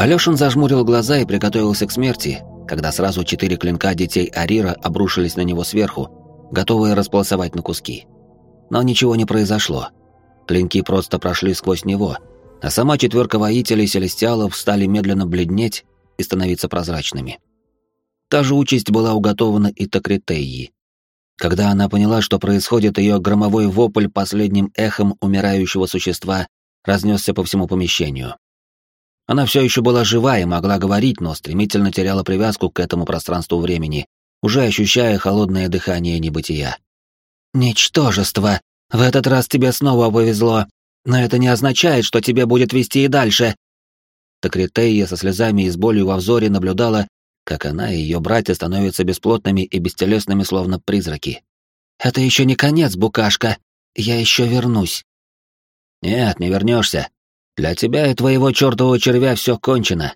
Алёшин зажмурил глаза и приготовился к смерти, когда сразу четыре клинка детей Арира обрушились на него сверху, готовые располосовать на куски. Но ничего не произошло. Клинки просто прошли сквозь него, а сама четверка воителей Селестиалов стали медленно бледнеть и становиться прозрачными. Та же участь была уготована и Токритеи. Когда она поняла, что происходит, ее громовой вопль последним эхом умирающего существа разнесся по всему помещению. Она все еще была жива и могла говорить, но стремительно теряла привязку к этому пространству времени, уже ощущая холодное дыхание небытия. «Ничтожество! В этот раз тебе снова повезло, но это не означает, что тебе будет вести и дальше!» Токритея со слезами и с болью во взоре наблюдала, как она и ее братья становятся бесплотными и бестелесными, словно призраки. «Это еще не конец, букашка. Я еще вернусь». «Нет, не вернешься. Для тебя и твоего чертового червя все кончено».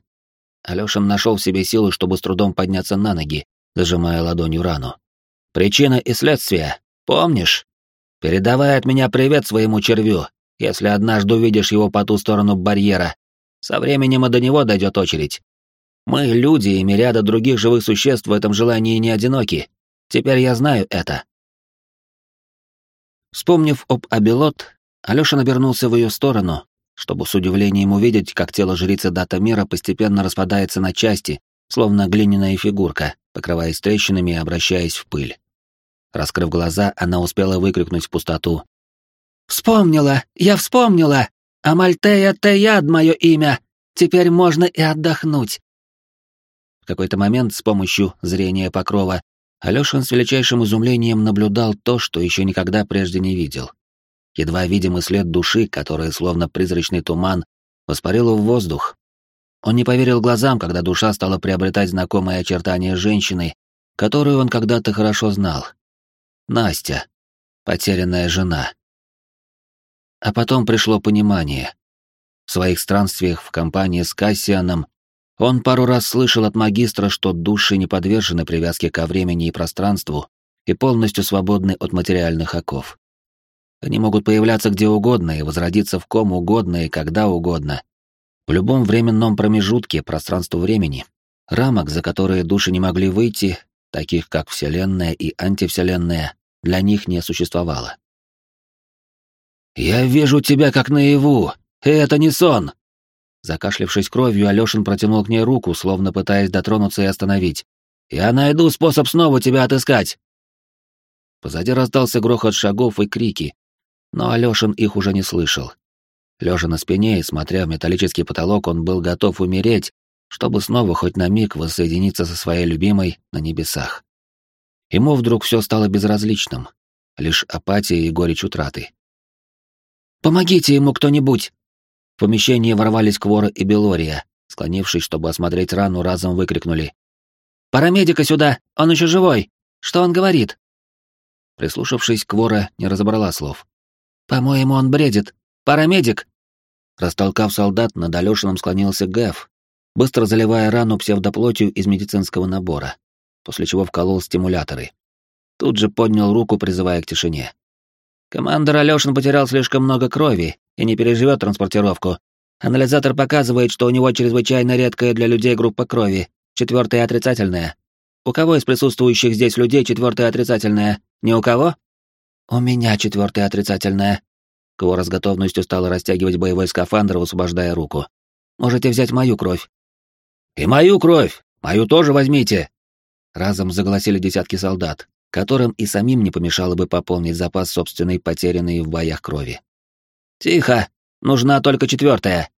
Алешин нашел в себе силы, чтобы с трудом подняться на ноги, зажимая ладонью рану. «Причина и следствие. Помнишь? Передавай от меня привет своему червю, если однажды увидишь его по ту сторону барьера. Со временем и до него дойдет очередь. Мы, люди и мириада других живых существ в этом желании не одиноки. Теперь я знаю это. Вспомнив об Абилот, Алёша набернулся в ее сторону, чтобы с удивлением увидеть, как тело жрицы Дата Мира постепенно распадается на части, словно глиняная фигурка, покрываясь трещинами и обращаясь в пыль. Раскрыв глаза, она успела выкрикнуть в пустоту. «Вспомнила! Я вспомнила! Амальтея Теяд мое имя! Теперь можно и отдохнуть!» В какой-то момент с помощью зрения покрова Алёшин с величайшим изумлением наблюдал то, что еще никогда прежде не видел. Едва видимый след души, которая, словно призрачный туман, воспарила в воздух. Он не поверил глазам, когда душа стала приобретать знакомые очертания женщины, которую он когда-то хорошо знал. Настя, потерянная жена. А потом пришло понимание. В своих странствиях в компании с Кассианом он пару раз слышал от магистра, что души не подвержены привязке ко времени и пространству и полностью свободны от материальных оков. Они могут появляться где угодно и возродиться в ком угодно и когда угодно. В любом временном промежутке пространства-времени. Рамок, за которые души не могли выйти, таких как Вселенная и антивселенная, для них не существовало. «Я вижу тебя как наяву, и это не сон!» Закашлившись кровью, Алёшин протянул к ней руку, словно пытаясь дотронуться и остановить. «Я найду способ снова тебя отыскать!» Позади раздался грохот шагов и крики, но Алёшин их уже не слышал. Лежа на спине и смотря в металлический потолок, он был готов умереть, чтобы снова хоть на миг воссоединиться со своей любимой на небесах. Ему вдруг все стало безразличным, лишь апатия и горечь утраты. «Помогите ему кто-нибудь!» В помещение ворвались Квора и Белория, склонившись, чтобы осмотреть рану, разом выкрикнули. «Парамедика сюда! Он еще живой! Что он говорит?» Прислушавшись, Квора не разобрала слов. «По-моему, он бредит. Парамедик!» Растолкав солдат, над Алёшином склонился Гэв, быстро заливая рану псевдоплотью из медицинского набора, после чего вколол стимуляторы. Тут же поднял руку, призывая к тишине. Командор Алёшин потерял слишком много крови и не переживет транспортировку. Анализатор показывает, что у него чрезвычайно редкая для людей группа крови, четвертая отрицательная. У кого из присутствующих здесь людей четвертая отрицательная? Ни у кого? У меня четвертая отрицательная. Квора с готовностью стала растягивать боевой скафандр, высвобождая руку. Можете взять мою кровь. И мою кровь! Мою тоже возьмите! Разом заголосили десятки солдат, которым и самим не помешало бы пополнить запас собственной потерянной в боях крови. «Тихо! Нужна только четвертая!»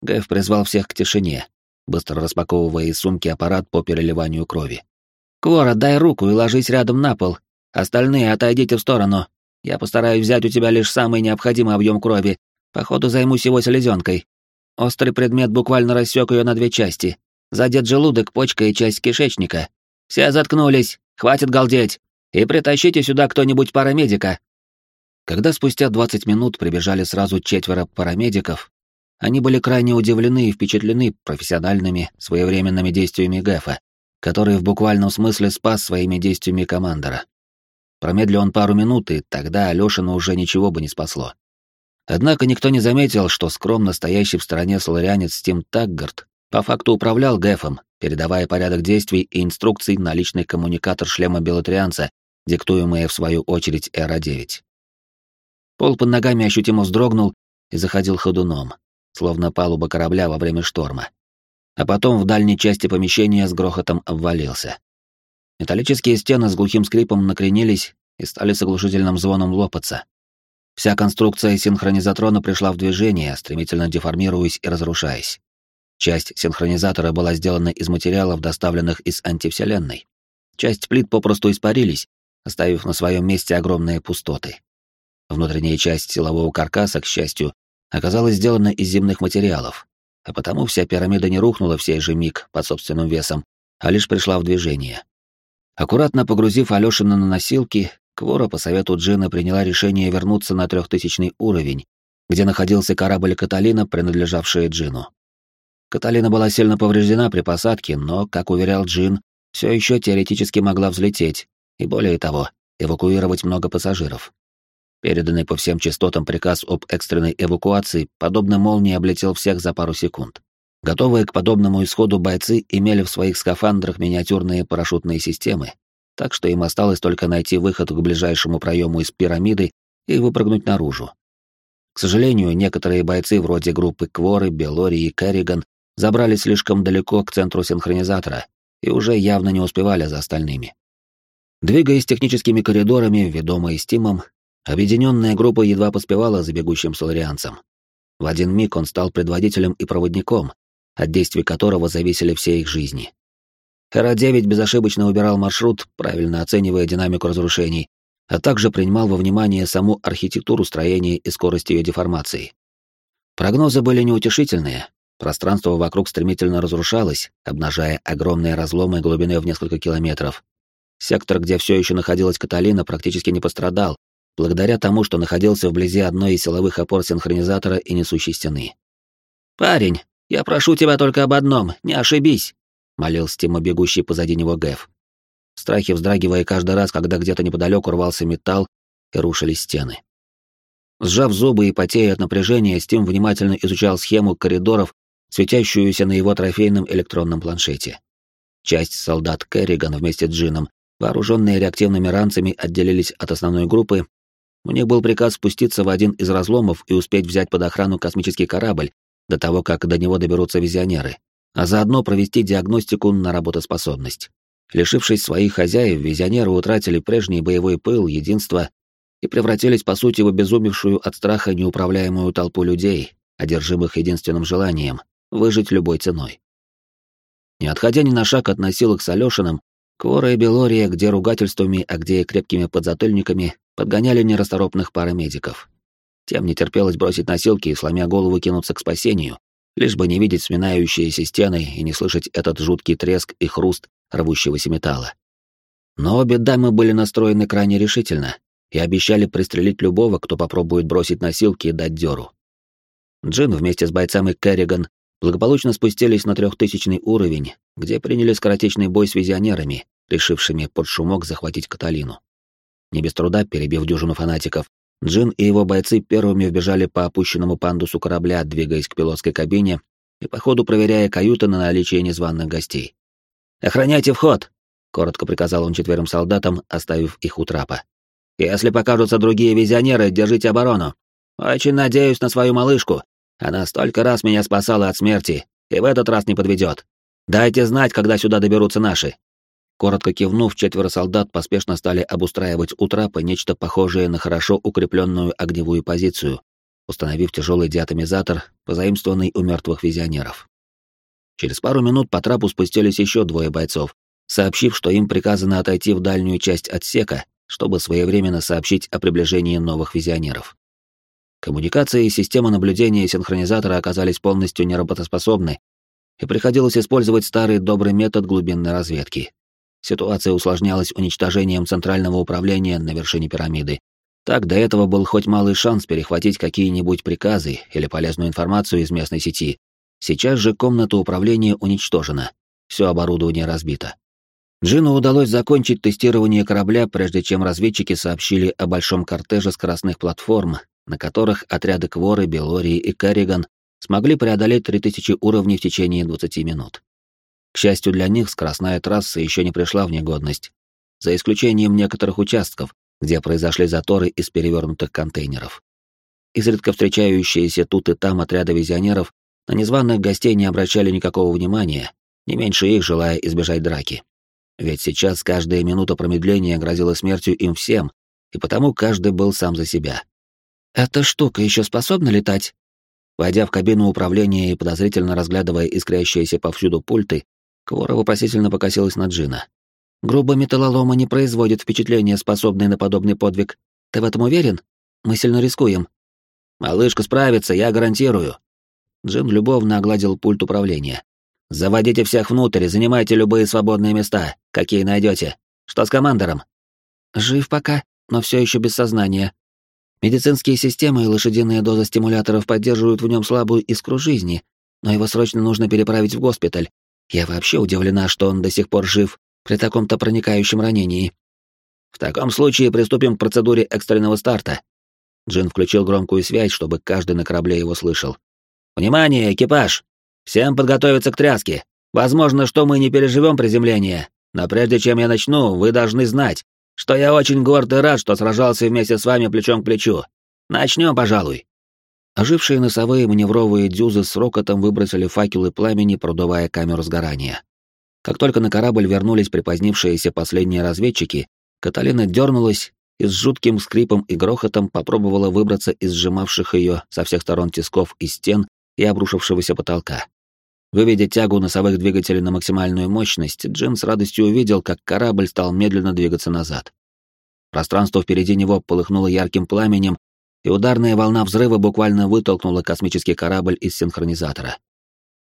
Гэв призвал всех к тишине, быстро распаковывая из сумки аппарат по переливанию крови. «Квора, дай руку и ложись рядом на пол. Остальные отойдите в сторону. Я постараюсь взять у тебя лишь самый необходимый объем крови. Походу займусь его селезенкой. Острый предмет буквально рассек ее на две части. Задет желудок, почка и часть кишечника. Все заткнулись. Хватит галдеть! И притащите сюда кто-нибудь парамедика!» Когда спустя 20 минут прибежали сразу четверо парамедиков, они были крайне удивлены и впечатлены профессиональными, своевременными действиями Гэфа, который в буквальном смысле спас своими действиями командора. Промедли он пару минут, и тогда Алёшина уже ничего бы не спасло. Однако никто не заметил, что скромно стоящий в стороне соларянец Стим Таггард По факту управлял Гэфом, передавая порядок действий и инструкций на личный коммуникатор шлема Белотрианца, диктуемые в свою очередь Эра-9. Пол под ногами ощутимо вздрогнул и заходил ходуном, словно палуба корабля во время шторма. А потом в дальней части помещения с грохотом обвалился. Металлические стены с глухим скрипом накренились и стали с оглушительным звоном лопаться. Вся конструкция синхронизатрона пришла в движение, стремительно деформируясь и разрушаясь. Часть синхронизатора была сделана из материалов, доставленных из антивселенной. Часть плит попросту испарились, оставив на своем месте огромные пустоты. Внутренняя часть силового каркаса, к счастью, оказалась сделана из земных материалов, а потому вся пирамида не рухнула в сей же миг под собственным весом, а лишь пришла в движение. Аккуратно погрузив Алёшина на носилки, Квора по совету Джина приняла решение вернуться на трехтысячный уровень, где находился корабль Каталина, принадлежавший Джину. Каталина была сильно повреждена при посадке, но, как уверял Джин, все еще теоретически могла взлететь, и более того, эвакуировать много пассажиров. Переданный по всем частотам приказ об экстренной эвакуации, подобно молнии, облетел всех за пару секунд. Готовые к подобному исходу бойцы имели в своих скафандрах миниатюрные парашютные системы, так что им осталось только найти выход к ближайшему проему из пирамиды и выпрыгнуть наружу. К сожалению, некоторые бойцы вроде группы Кворы, Белори и Керриган забрались слишком далеко к центру синхронизатора и уже явно не успевали за остальными. Двигаясь техническими коридорами, ведомые Стимом, объединенная группа едва поспевала за бегущим соларианцем. В один миг он стал предводителем и проводником, от действий которого зависели все их жизни. Эра-9 безошибочно выбирал маршрут, правильно оценивая динамику разрушений, а также принимал во внимание саму архитектуру строения и скорость ее деформации. Прогнозы были неутешительные. Пространство вокруг стремительно разрушалось, обнажая огромные разломы глубиной в несколько километров. Сектор, где все еще находилась Каталина, практически не пострадал, благодаря тому, что находился вблизи одной из силовых опор синхронизатора и несущей стены. «Парень, я прошу тебя только об одном, не ошибись!» — молил Стима, бегущий позади него Гэв. В страхе вздрагивая каждый раз, когда где-то неподалеку рвался металл и рушились стены. Сжав зубы и потея от напряжения, Стим внимательно изучал схему коридоров, светящуюся на его трофейном электронном планшете. Часть солдат Керриган вместе с Джином, вооруженные реактивными ранцами, отделились от основной группы. У них был приказ спуститься в один из разломов и успеть взять под охрану космический корабль до того, как до него доберутся визионеры а заодно провести диагностику на работоспособность. Лишившись своих хозяев, визионеры утратили прежний боевой пыл, единство и превратились, по сути, в обезумевшую от страха неуправляемую толпу людей, одержимых единственным желанием — выжить любой ценой. Не отходя ни на шаг от носилок с Алёшиным, Квора и Белория, где ругательствами, а где крепкими подзатыльниками, подгоняли нерасторопных парамедиков. Тем не терпелось бросить носилки и, сломя голову, кинуться к спасению, лишь бы не видеть сминающиеся стены и не слышать этот жуткий треск и хруст рвущегося металла. Но обе дамы были настроены крайне решительно и обещали пристрелить любого, кто попробует бросить носилки и дать дёру. Джин вместе с бойцами Керриган благополучно спустились на трехтысячный уровень, где приняли скоротечный бой с визионерами, решившими под шумок захватить Каталину. Не без труда, перебив дюжину фанатиков, Джин и его бойцы первыми вбежали по опущенному пандусу корабля, двигаясь к пилотской кабине и по ходу проверяя каюты на наличие незваных гостей. «Охраняйте вход!» — коротко приказал он четверым солдатам, оставив их у трапа. «Если покажутся другие визионеры, держите оборону. Очень надеюсь на свою малышку. Она столько раз меня спасала от смерти, и в этот раз не подведет. Дайте знать, когда сюда доберутся наши. Коротко кивнув, четверо солдат поспешно стали обустраивать у трапа нечто похожее на хорошо укрепленную огневую позицию, установив тяжелый диатомизатор, позаимствованный у мертвых визионеров. Через пару минут по трапу спустились еще двое бойцов, сообщив, что им приказано отойти в дальнюю часть отсека, чтобы своевременно сообщить о приближении новых визионеров. Коммуникации и система наблюдения синхронизатора оказались полностью неработоспособны, и приходилось использовать старый добрый метод глубинной разведки. Ситуация усложнялась уничтожением центрального управления на вершине пирамиды. Так до этого был хоть малый шанс перехватить какие-нибудь приказы или полезную информацию из местной сети. Сейчас же комната управления уничтожена. Все оборудование разбито. Джину удалось закончить тестирование корабля, прежде чем разведчики сообщили о большом кортеже скоростных платформ, на которых отряды Кворы, Белории и Карриган смогли преодолеть 3000 уровней в течение 20 минут. К счастью для них, скоростная трасса еще не пришла в негодность, за исключением некоторых участков, где произошли заторы из перевернутых контейнеров. Изредка встречающиеся тут и там отряды визионеров на незваных гостей не обращали никакого внимания, не меньше их желая избежать драки. Ведь сейчас каждая минута промедления грозила смертью им всем, и потому каждый был сам за себя. «Эта штука еще способна летать?» Войдя в кабину управления и подозрительно разглядывая искрящиеся повсюду пульты, Квора вопросительно покосилась на Джина. «Грубо металлолома не производит впечатления, способные на подобный подвиг. Ты в этом уверен? Мы сильно рискуем». «Малышка справится, я гарантирую». Джин любовно огладил пульт управления. «Заводите всех внутрь, занимайте любые свободные места, какие найдете. Что с командором?» «Жив пока, но все еще без сознания. Медицинские системы и лошадиные дозы стимуляторов поддерживают в нем слабую искру жизни, но его срочно нужно переправить в госпиталь. Я вообще удивлена, что он до сих пор жив при таком-то проникающем ранении. В таком случае приступим к процедуре экстренного старта. Джин включил громкую связь, чтобы каждый на корабле его слышал. Внимание, экипаж! Всем подготовиться к тряске. Возможно, что мы не переживем приземление, но прежде чем я начну, вы должны знать, что я очень горд и рад, что сражался вместе с вами плечом к плечу. Начнем, пожалуй». Ожившие носовые маневровые дюзы с рокотом выбросили факелы пламени, продувая камеру сгорания. Как только на корабль вернулись припозднившиеся последние разведчики, Каталина дернулась и с жутким скрипом и грохотом попробовала выбраться из сжимавших ее со всех сторон тисков и стен и обрушившегося потолка. Выведя тягу носовых двигателей на максимальную мощность, Джин с радостью увидел, как корабль стал медленно двигаться назад. Пространство впереди него полыхнуло ярким пламенем, и ударная волна взрыва буквально вытолкнула космический корабль из синхронизатора.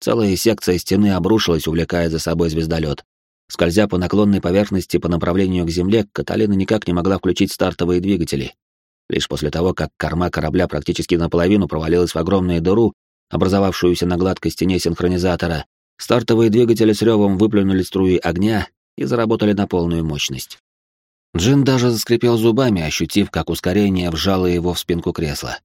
Целая секция стены обрушилась, увлекая за собой звездолет. Скользя по наклонной поверхности по направлению к Земле, Каталина никак не могла включить стартовые двигатели. Лишь после того, как корма корабля практически наполовину провалилась в огромную дыру, образовавшуюся на гладкой стене синхронизатора, стартовые двигатели с ревом выплюнули струи огня и заработали на полную мощность. Джин даже заскрипел зубами, ощутив, как ускорение вжало его в спинку кресла.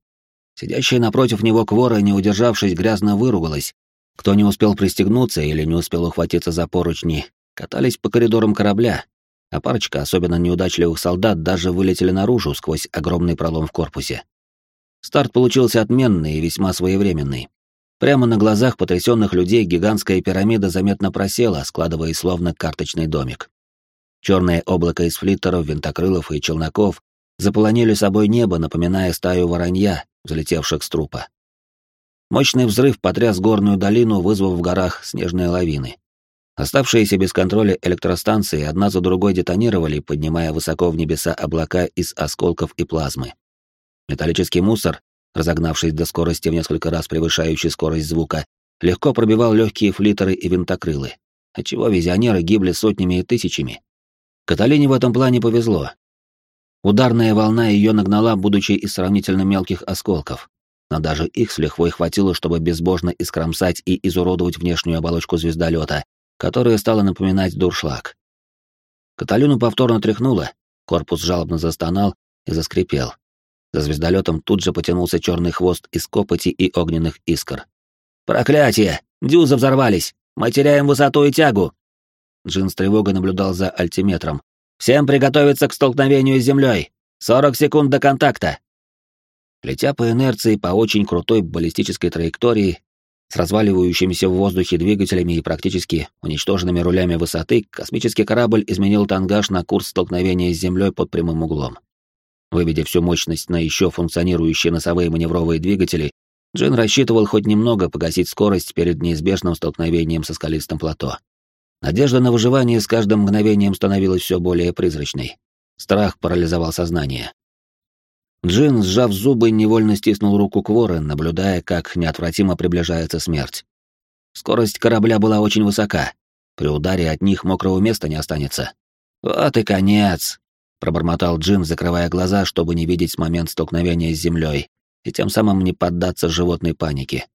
Сидящая напротив него Квора, не удержавшись, грязно выругалась. Кто не успел пристегнуться или не успел ухватиться за поручни, катались по коридорам корабля, а парочка особенно неудачливых солдат даже вылетели наружу сквозь огромный пролом в корпусе. Старт получился отменный и весьма своевременный. Прямо на глазах потрясенных людей гигантская пирамида заметно просела, складываясь словно карточный домик. Черное облако из флиттеров, винтокрылов и челноков заполонили собой небо, напоминая стаю воронья, взлетевших с трупа. Мощный взрыв потряс горную долину, вызвав в горах снежные лавины. Оставшиеся без контроля электростанции одна за другой детонировали, поднимая высоко в небеса облака из осколков и плазмы. Металлический мусор, разогнавшись до скорости в несколько раз превышающей скорость звука, легко пробивал легкие флитеры и винтокрылы, отчего визионеры гибли сотнями и тысячами. Каталине в этом плане повезло. Ударная волна ее нагнала, будучи из сравнительно мелких осколков, но даже их с лихвой хватило, чтобы безбожно искромсать и изуродовать внешнюю оболочку звездолета, которая стала напоминать дуршлаг. Каталину повторно тряхнуло, корпус жалобно застонал и заскрипел. За звездолетом тут же потянулся черный хвост из копоти и огненных искр. «Проклятие! Дюзы взорвались! Мы теряем высоту и тягу!» Джин с тревогой наблюдал за альтиметром. «Всем приготовиться к столкновению с землей! Сорок секунд до контакта!» Летя по инерции по очень крутой баллистической траектории, с разваливающимися в воздухе двигателями и практически уничтоженными рулями высоты, космический корабль изменил тангаж на курс столкновения с Землей под прямым углом. Выведя всю мощность на еще функционирующие носовые маневровые двигатели, Джин рассчитывал хоть немного погасить скорость перед неизбежным столкновением со скалистым плато. Надежда на выживание с каждым мгновением становилась все более призрачной. Страх парализовал сознание. Джин, сжав зубы, невольно стиснул руку Кворы, наблюдая, как неотвратимо приближается смерть. Скорость корабля была очень высока. При ударе от них мокрого места не останется. Вот и конец пробормотал Джин, закрывая глаза, чтобы не видеть момент столкновения с землей и тем самым не поддаться животной панике.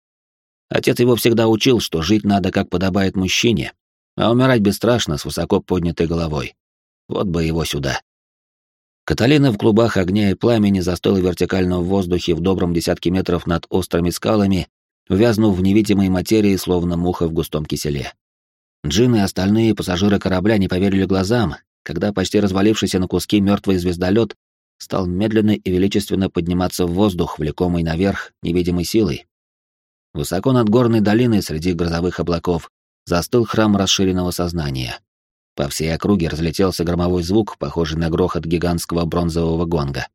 Отец его всегда учил, что жить надо как подобает мужчине, а умирать бесстрашно с высоко поднятой головой. Вот бы его сюда. Каталина в клубах огня и пламени застыла вертикально в воздухе в добром десятке метров над острыми скалами увязнув в невидимой материи, словно муха в густом киселе. Джин и остальные пассажиры корабля не поверили глазам, когда почти развалившийся на куски мертвый звездолет стал медленно и величественно подниматься в воздух, влекомый наверх невидимой силой. Высоко над горной долиной среди грозовых облаков застыл храм расширенного сознания. По всей округе разлетелся громовой звук, похожий на грохот гигантского бронзового гонга.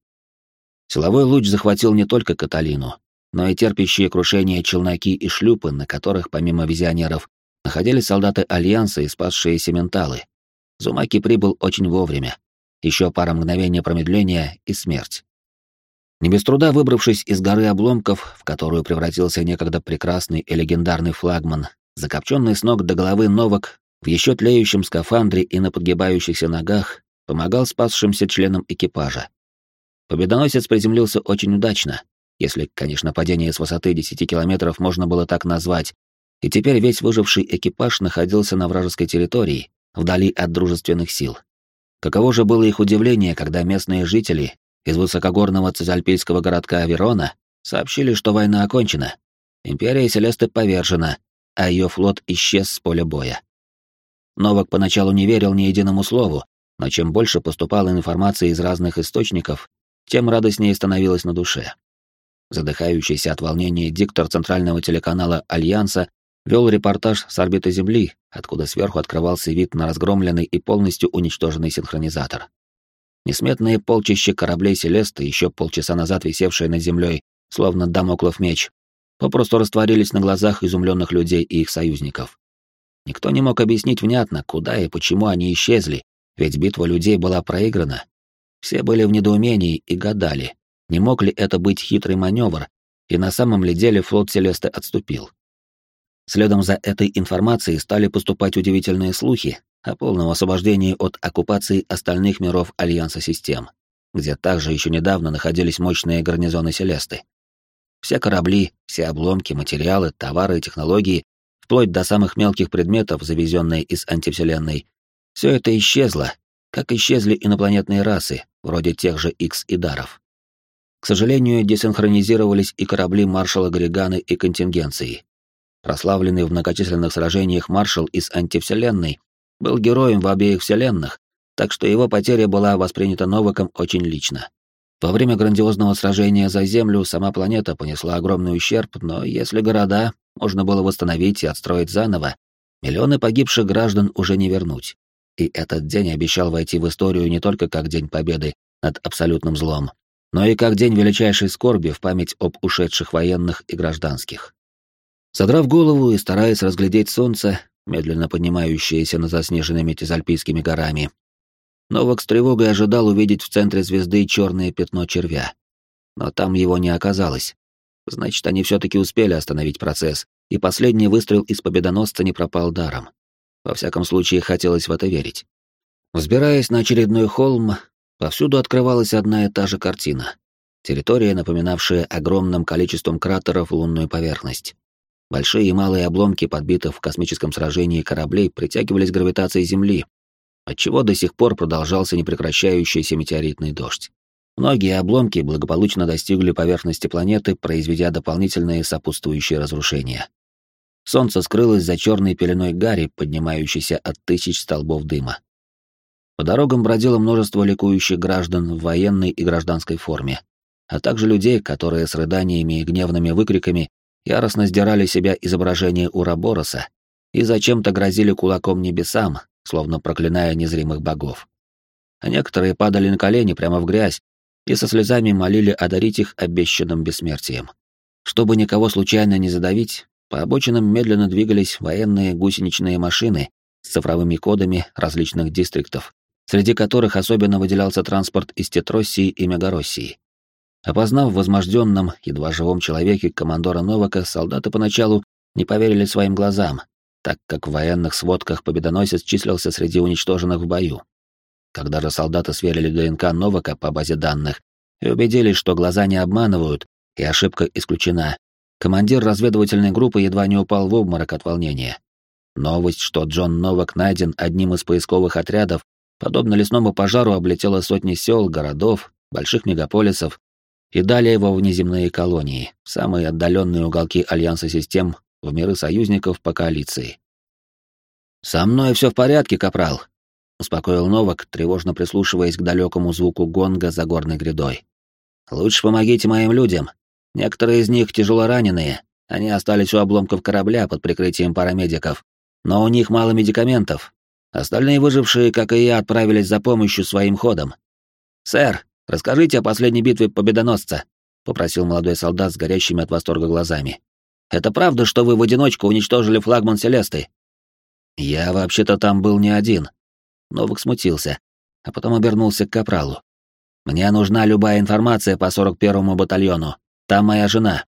Силовой луч захватил не только Каталину, но и терпящие крушение челноки и шлюпы, на которых, помимо визионеров, находились солдаты Альянса и спасшиеся менталы. Зумаки прибыл очень вовремя. Еще пара мгновений промедления и смерть. Не без труда выбравшись из горы обломков, в которую превратился некогда прекрасный и легендарный флагман, закопченный с ног до головы Новак в еще тлеющем скафандре и на подгибающихся ногах помогал спасшимся членам экипажа. Победоносец приземлился очень удачно, если, конечно, падение с высоты 10 километров можно было так назвать, и теперь весь выживший экипаж находился на вражеской территории, вдали от дружественных сил. Каково же было их удивление, когда местные жители из высокогорного цезальпийского городка Верона сообщили, что война окончена, империя Селесты повержена, а ее флот исчез с поля боя. Новак поначалу не верил ни единому слову, но чем больше поступало информации из разных источников, тем радостнее становилось на душе. Задыхающийся от волнения диктор центрального телеканала «Альянса» вел репортаж с орбиты Земли, откуда сверху открывался вид на разгромленный и полностью уничтоженный синхронизатор. Несметные полчища кораблей Селеста, еще полчаса назад висевшие над землей, словно дамоклов меч, попросту растворились на глазах изумленных людей и их союзников. Никто не мог объяснить внятно, куда и почему они исчезли, ведь битва людей была проиграна. Все были в недоумении и гадали, не мог ли это быть хитрый маневр, и на самом ли деле флот Селесты отступил. Следом за этой информацией стали поступать удивительные слухи о полном освобождении от оккупации остальных миров Альянса систем, где также еще недавно находились мощные гарнизоны Селесты. Все корабли, все обломки, материалы, товары и технологии, вплоть до самых мелких предметов, завезенные из антивселенной, все это исчезло, как исчезли инопланетные расы, вроде тех же X и Даров. К сожалению, десинхронизировались и корабли маршала Григаны и контингенции. Прославленный в многочисленных сражениях маршал из антивселенной был героем в обеих вселенных, так что его потеря была воспринята Новаком очень лично. Во время грандиозного сражения за Землю сама планета понесла огромный ущерб, но если города можно было восстановить и отстроить заново, миллионы погибших граждан уже не вернуть. И этот день обещал войти в историю не только как День Победы над абсолютным злом, но и как день величайшей скорби в память об ушедших военных и гражданских. Содрав голову и стараясь разглядеть солнце, медленно поднимающееся над заснеженными Тизальпийскими горами, Новак с тревогой ожидал увидеть в центре звезды черное пятно червя. Но там его не оказалось. Значит, они все-таки успели остановить процесс, и последний выстрел из победоносца не пропал даром. Во всяком случае, хотелось в это верить. Взбираясь на очередной холм, Повсюду открывалась одна и та же картина. Территория, напоминавшая огромным количеством кратеров лунную поверхность. Большие и малые обломки подбитых в космическом сражении кораблей притягивались гравитацией Земли, отчего до сих пор продолжался непрекращающийся метеоритный дождь. Многие обломки благополучно достигли поверхности планеты, произведя дополнительные сопутствующие разрушения. Солнце скрылось за черной пеленой гари, поднимающейся от тысяч столбов дыма. По дорогам бродило множество ликующих граждан в военной и гражданской форме, а также людей, которые с рыданиями и гневными выкриками яростно сдирали себя изображение Урабороса и зачем-то грозили кулаком небесам, словно проклиная незримых богов. А некоторые падали на колени прямо в грязь и со слезами молили одарить их обещанным бессмертием. Чтобы никого случайно не задавить, по обочинам медленно двигались военные гусеничные машины с цифровыми кодами различных дистриктов, среди которых особенно выделялся транспорт из Тетроссии и Мегароссии. Опознав в возможденном, едва живом человеке командора Новака, солдаты поначалу не поверили своим глазам, так как в военных сводках победоносец числился среди уничтоженных в бою. Когда же солдаты сверили ДНК Новака по базе данных и убедились, что глаза не обманывают и ошибка исключена, командир разведывательной группы едва не упал в обморок от волнения. Новость, что Джон Новак найден одним из поисковых отрядов, подобно лесному пожару, облетела сотни сел, городов, больших мегаполисов, и далее во внеземные колонии, самые отдаленные уголки Альянса систем, в миры союзников по коалиции. «Со мной все в порядке, капрал», — успокоил Новак, тревожно прислушиваясь к далекому звуку гонга за горной грядой. «Лучше помогите моим людям. Некоторые из них тяжело раненые, они остались у обломков корабля под прикрытием парамедиков, но у них мало медикаментов. Остальные выжившие, как и я, отправились за помощью своим ходом. «Сэр, расскажите о последней битве победоносца», — попросил молодой солдат с горящими от восторга глазами. «Это правда, что вы в одиночку уничтожили флагман Селесты?» «Я вообще-то там был не один». Новак смутился, а потом обернулся к Капралу. «Мне нужна любая информация по 41-му батальону. Там моя жена».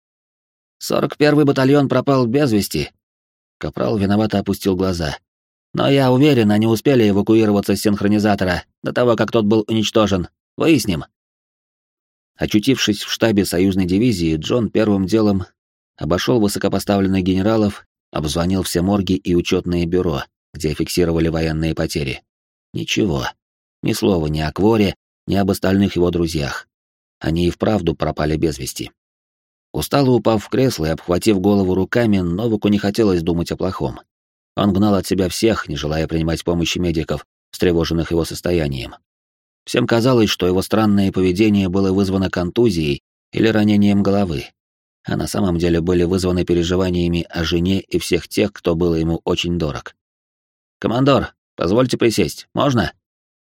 «41-й батальон пропал без вести». Капрал виновато опустил глаза. «Но я уверен, они успели эвакуироваться с синхронизатора до того, как тот был уничтожен. Выясним». Очутившись в штабе союзной дивизии, Джон первым делом обошел высокопоставленных генералов, обзвонил все морги и учетные бюро, где фиксировали военные потери. Ничего. Ни слова ни о Кворе, ни об остальных его друзьях. Они и вправду пропали без вести. Устало упав в кресло и обхватив голову руками, Новаку не хотелось думать о плохом. Он гнал от себя всех, не желая принимать помощи медиков, встревоженных его состоянием. Всем казалось, что его странное поведение было вызвано контузией или ранением головы, а на самом деле были вызваны переживаниями о жене и всех тех, кто был ему очень дорог. «Командор, позвольте присесть, можно?»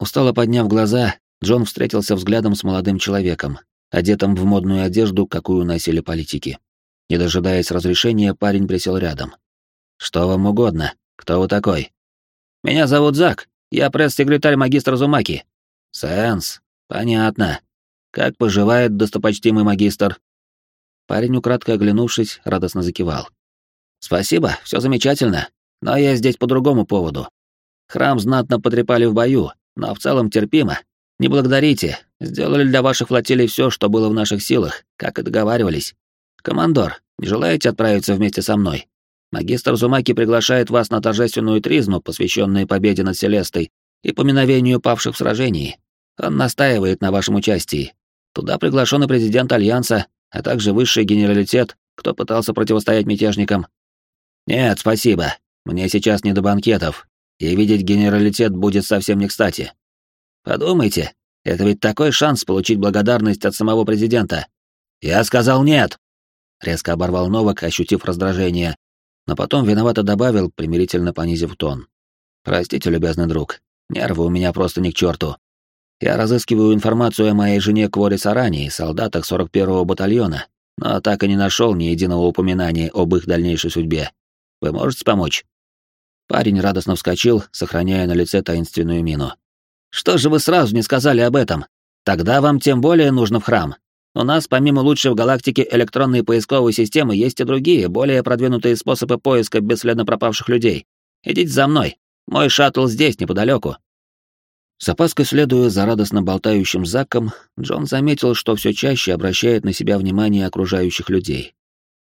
Устало подняв глаза, Джон встретился взглядом с молодым человеком, одетым в модную одежду, какую носили политики. Не дожидаясь разрешения, парень присел рядом. «Что вам угодно? Кто вы такой?» «Меня зовут Зак. Я пресс-секретарь магистра Зумаки». «Сенс. Понятно. Как поживает достопочтимый магистр?» Парень, украдкой оглянувшись, радостно закивал. «Спасибо, все замечательно. Но я здесь по другому поводу. Храм знатно потрепали в бою, но в целом терпимо. Не благодарите. Сделали для ваших флотилий все, что было в наших силах, как и договаривались. Командор, не желаете отправиться вместе со мной? Магистр Зумаки приглашает вас на торжественную тризну, посвященную победе над Селестой и поминовению павших в сражении. Он настаивает на вашем участии. Туда приглашен и президент Альянса, а также высший генералитет, кто пытался противостоять мятежникам. Нет, спасибо. Мне сейчас не до банкетов, и видеть генералитет будет совсем не кстати. Подумайте, это ведь такой шанс получить благодарность от самого президента. Я сказал нет. Резко оборвал Новак, ощутив раздражение, но потом виновато добавил, примирительно понизив тон. Простите, любезный друг, нервы у меня просто не к черту. Я разыскиваю информацию о моей жене Кворе Сарани и солдатах 41-го батальона, но так и не нашел ни единого упоминания об их дальнейшей судьбе. Вы можете помочь?» Парень радостно вскочил, сохраняя на лице таинственную мину. Что же вы сразу не сказали об этом? Тогда вам тем более нужно в храм. У нас, помимо лучшей в галактике электронной поисковой системы, есть и другие, более продвинутые способы поиска бесследно пропавших людей. Идите за мной. Мой шаттл здесь, неподалеку. С опаской следуя за радостно болтающим Заком, Джон заметил, что все чаще обращает на себя внимание окружающих людей.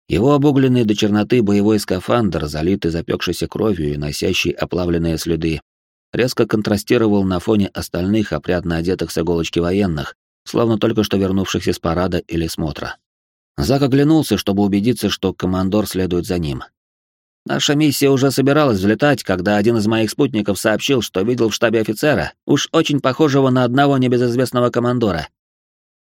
Его обугленный до черноты боевой скафандр, залитый запекшейся кровью и носящий оплавленные следы, резко контрастировал на фоне остальных опрятно одетых с иголочки военных, словно только что вернувшихся с парада или смотра. Зак оглянулся, чтобы убедиться, что командор следует за ним. Наша миссия уже собиралась взлетать, когда один из моих спутников сообщил, что видел в штабе офицера, уж очень похожего на одного небезызвестного командора.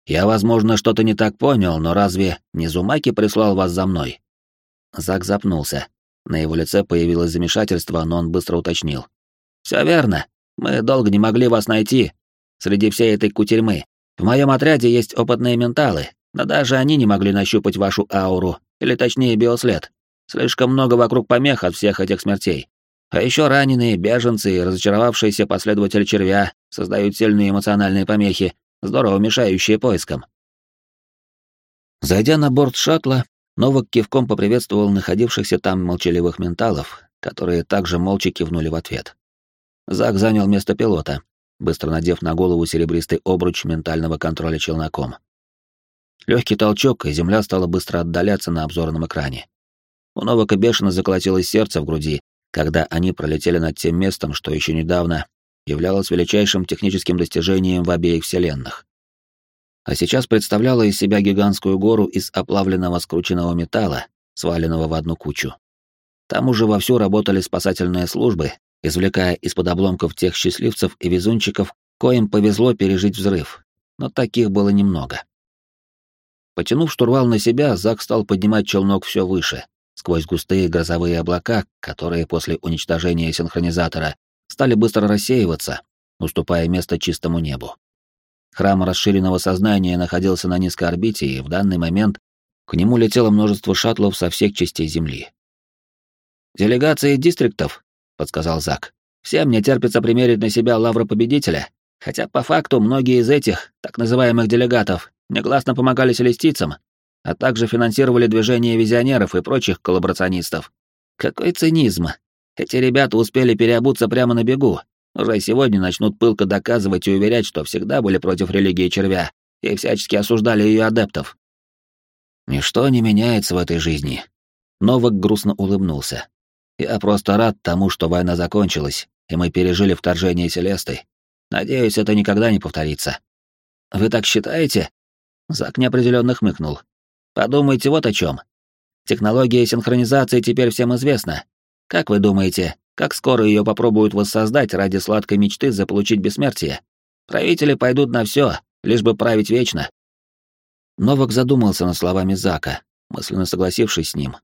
Я, возможно, что-то не так понял, но разве не Зумаки прислал вас за мной? Зак запнулся. На его лице появилось замешательство, но он быстро уточнил. Все верно. Мы долго не могли вас найти среди всей этой кутерьмы. В моем отряде есть опытные менталы, но даже они не могли нащупать вашу ауру, или точнее биослед. Слишком много вокруг помех от всех этих смертей. А еще раненые, беженцы и разочаровавшиеся последователи червя создают сильные эмоциональные помехи, здорово мешающие поискам. Зайдя на борт шаттла, Новак кивком поприветствовал находившихся там молчаливых менталов, которые также молча кивнули в ответ. Зак занял место пилота, быстро надев на голову серебристый обруч ментального контроля челноком. Легкий толчок, и земля стала быстро отдаляться на обзорном экране. У Новака бешено заколотилось сердце в груди, когда они пролетели над тем местом, что еще недавно являлось величайшим техническим достижением в обеих вселенных. а сейчас представляла из себя гигантскую гору из оплавленного скрученного металла, сваленного в одну кучу. Там уже вовсю работали спасательные службы, извлекая из-под обломков тех счастливцев и везунчиков, коим повезло пережить взрыв, но таких было немного. Потянув штурвал на себя, Зак стал поднимать челнок все выше, сквозь густые грозовые облака, которые после уничтожения синхронизатора стали быстро рассеиваться, уступая место чистому небу. Храм расширенного сознания находился на низкой орбите, и в данный момент к нему летело множество шаттлов со всех частей Земли. «Делегации дистриктов», — подсказал Зак. «Всем не терпится примерить на себя лавры победителя, хотя по факту многие из этих, так называемых делегатов, негласно помогали селестийцам, а также финансировали движение визионеров и прочих коллаборационистов. Какой цинизм! Эти ребята успели переобуться прямо на бегу, уже сегодня начнут пылко доказывать и уверять, что всегда были против религии червя и всячески осуждали ее адептов. Ничто не меняется в этой жизни. Новак грустно улыбнулся. Я просто рад тому, что война закончилась, и мы пережили вторжение Селесты. Надеюсь, это никогда не повторится. Вы так считаете? Зак неопределенно хмыкнул. Подумайте вот о чем. Технология синхронизации теперь всем известна. Как вы думаете, как скоро ее попробуют воссоздать ради сладкой мечты заполучить бессмертие? Правители пойдут на все, лишь бы править вечно. Новак задумался над словами Зака, мысленно согласившись с ним.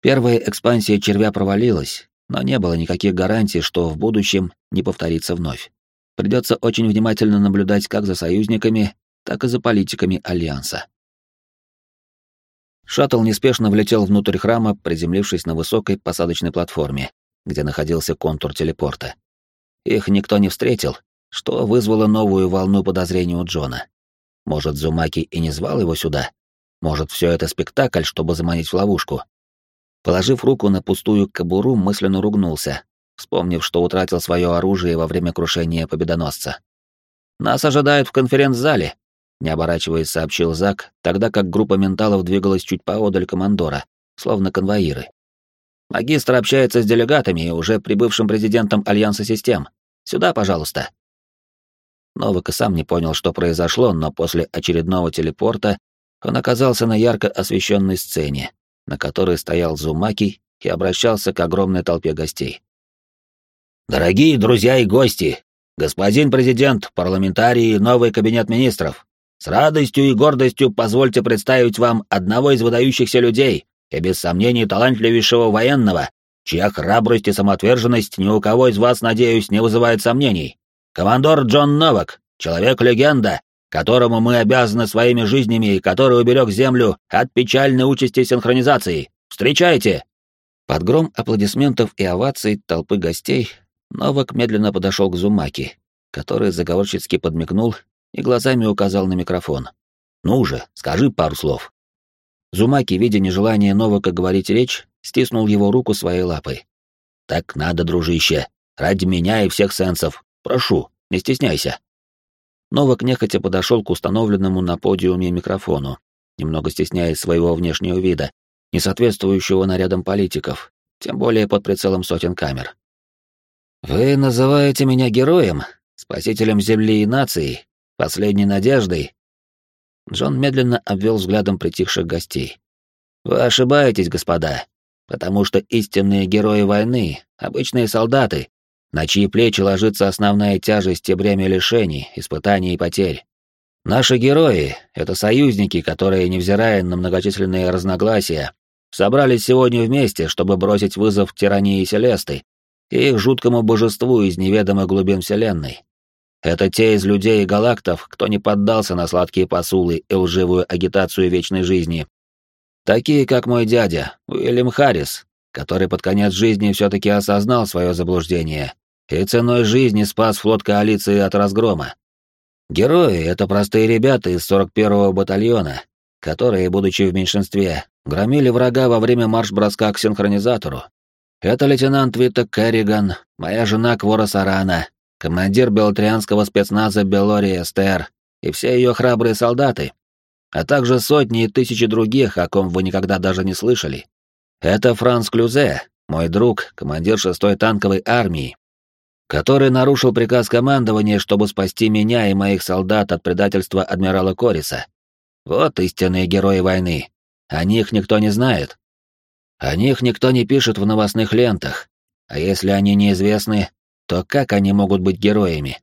Первая экспансия червя провалилась, но не было никаких гарантий, что в будущем не повторится вновь. Придется очень внимательно наблюдать как за союзниками, так и за политиками Альянса. Шаттл неспешно влетел внутрь храма, приземлившись на высокой посадочной платформе, где находился контур телепорта. Их никто не встретил, что вызвало новую волну подозрений у Джона. Может, Зумаки и не звал его сюда? Может, все это спектакль, чтобы заманить в ловушку? Положив руку на пустую кобуру, мысленно ругнулся, вспомнив, что утратил свое оружие во время крушения победоносца. «Нас ожидают в конференц-зале», — не оборачиваясь, сообщил Зак, тогда как группа менталов двигалась чуть поодаль командора, словно конвоиры. Магистр общается с делегатами и уже прибывшим президентом Альянса систем. Сюда, пожалуйста. Новак и сам не понял, что произошло, но после очередного телепорта он оказался на ярко освещенной сцене, на которой стоял Зумаки и обращался к огромной толпе гостей. «Дорогие друзья и гости! Господин президент, парламентарии, новый кабинет министров! С радостью и гордостью позвольте представить вам одного из выдающихся людей, и без сомнений талантливейшего военного, чья храбрость и самоотверженность ни у кого из вас, надеюсь, не вызывает сомнений. Командор Джон Новак, человек-легенда, которому мы обязаны своими жизнями и который уберег Землю от печальной участи синхронизации. Встречайте!» Под гром аплодисментов и оваций толпы гостей Новак медленно подошел к Зумаки, который заговорчески подмигнул и глазами указал на микрофон. «Ну же, скажи пару слов». Зумаки, видя нежелание Новака говорить речь, стиснул его руку своей лапой. «Так надо, дружище. Ради меня и всех сенсов. Прошу, не стесняйся». Новак нехотя подошел к установленному на подиуме микрофону, немного стесняясь своего внешнего вида, не соответствующего нарядам политиков, тем более под прицелом сотен камер. «Вы называете меня героем, спасителем Земли и нации, последней надеждой, Джон медленно обвел взглядом притихших гостей. «Вы ошибаетесь, господа, потому что истинные герои войны — обычные солдаты, на чьи плечи ложится основная тяжесть и бремя лишений, испытаний и потерь. Наши герои — это союзники, которые, невзирая на многочисленные разногласия, собрались сегодня вместе, чтобы бросить вызов тирании Селесты и их жуткому божеству из неведомых глубин Вселенной. Это те из людей и галактов, кто не поддался на сладкие посулы и лживую агитацию вечной жизни. Такие, как мой дядя, Уильям Харрис, который под конец жизни все-таки осознал свое заблуждение и ценой жизни спас флот коалиции от разгрома. Герои — это простые ребята из 41-го батальона, которые, будучи в меньшинстве, громили врага во время марш-броска к синхронизатору. Это лейтенант Вита Керриган, моя жена Квора Сарана, командир белотрианского спецназа Белори Эстер и все ее храбрые солдаты, а также сотни и тысячи других, о ком вы никогда даже не слышали. Это Франц Клюзе, мой друг, командир шестой танковой армии. который нарушил приказ командования, чтобы спасти меня и моих солдат от предательства адмирала Кориса. Вот истинные герои войны. О них никто не знает. О них никто не пишет в новостных лентах. А если они неизвестны, то как они могут быть героями?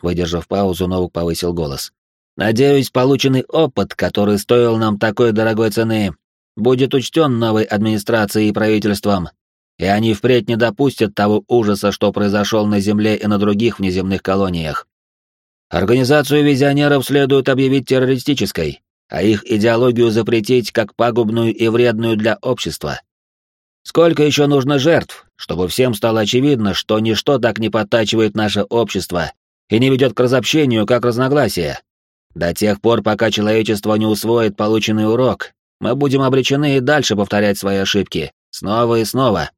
Выдержав паузу, Новок повысил голос. Надеюсь, полученный опыт, который стоил нам такой дорогой цены, будет учтен новой администрацией и правительством, и они впредь не допустят того ужаса, что произошел на Земле и на других внеземных колониях. Организацию визионеров следует объявить террористической, а их идеологию запретить как пагубную и вредную для общества. Сколько еще нужно жертв, чтобы всем стало очевидно, что ничто так не подтачивает наше общество и не ведет к разобщению, как разногласия? До тех пор, пока человечество не усвоит полученный урок, мы будем обречены и дальше повторять свои ошибки, снова и снова.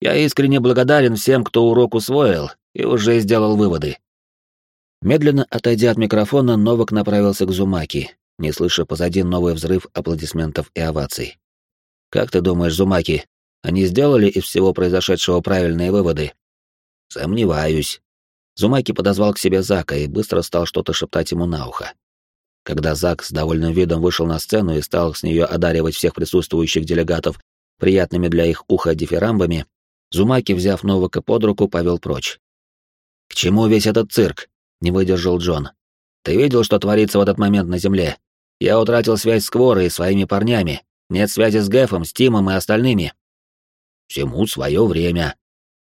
Я искренне благодарен всем, кто урок усвоил и уже сделал выводы. Медленно отойдя от микрофона, Новак направился к Зумаки, не слыша позади новый взрыв аплодисментов и оваций. «Как ты думаешь, Зумаки, они сделали из всего произошедшего правильные выводы?» «Сомневаюсь». Зумаки подозвал к себе Зака и быстро стал что-то шептать ему на ухо. Когда Зак с довольным видом вышел на сцену и стал с нее одаривать всех присутствующих делегатов приятными для их уха дифирамбами, Зумаки, взяв Новака под руку, повел прочь. «К чему весь этот цирк?» — не выдержал Джон. «Ты видел, что творится в этот момент на Земле? Я утратил связь с Кворой и своими парнями. Нет связи с Гэфом, с Тимом и остальными». «Всему свое время».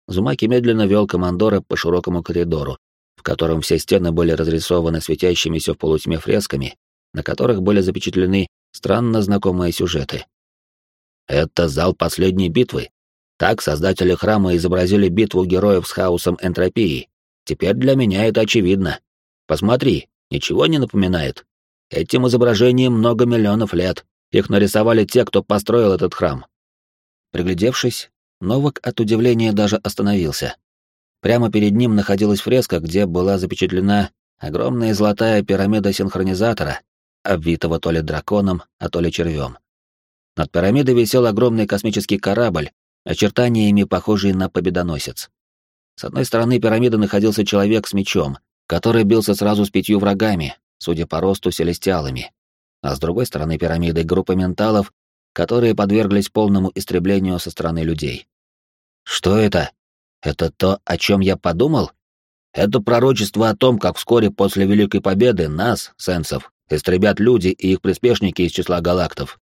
Зумаки медленно вел командора по широкому коридору, в котором все стены были разрисованы светящимися в полутьме фресками, на которых были запечатлены странно знакомые сюжеты. Это зал последней битвы. Так создатели храма изобразили битву героев с хаосом энтропии. Теперь для меня это очевидно. Посмотри, ничего не напоминает. Этим изображением много миллионов лет. Их нарисовали те, кто построил этот храм. Приглядевшись, Новак от удивления даже остановился. Прямо перед ним находилась фреска, где была запечатлена огромная золотая пирамида синхронизатора, обвитого то ли драконом, а то ли червем. Над пирамидой висел огромный космический корабль, очертаниями похожий на победоносец. С одной стороны пирамиды находился человек с мечом, который бился сразу с пятью врагами, судя по росту селестиалами. А с другой стороны пирамиды группа менталов, которые подверглись полному истреблению со стороны людей. «Что это?» Это то, о чем я подумал? Это пророчество о том, как вскоре после Великой Победы нас, сенсов, истребят люди и их приспешники из числа галактов.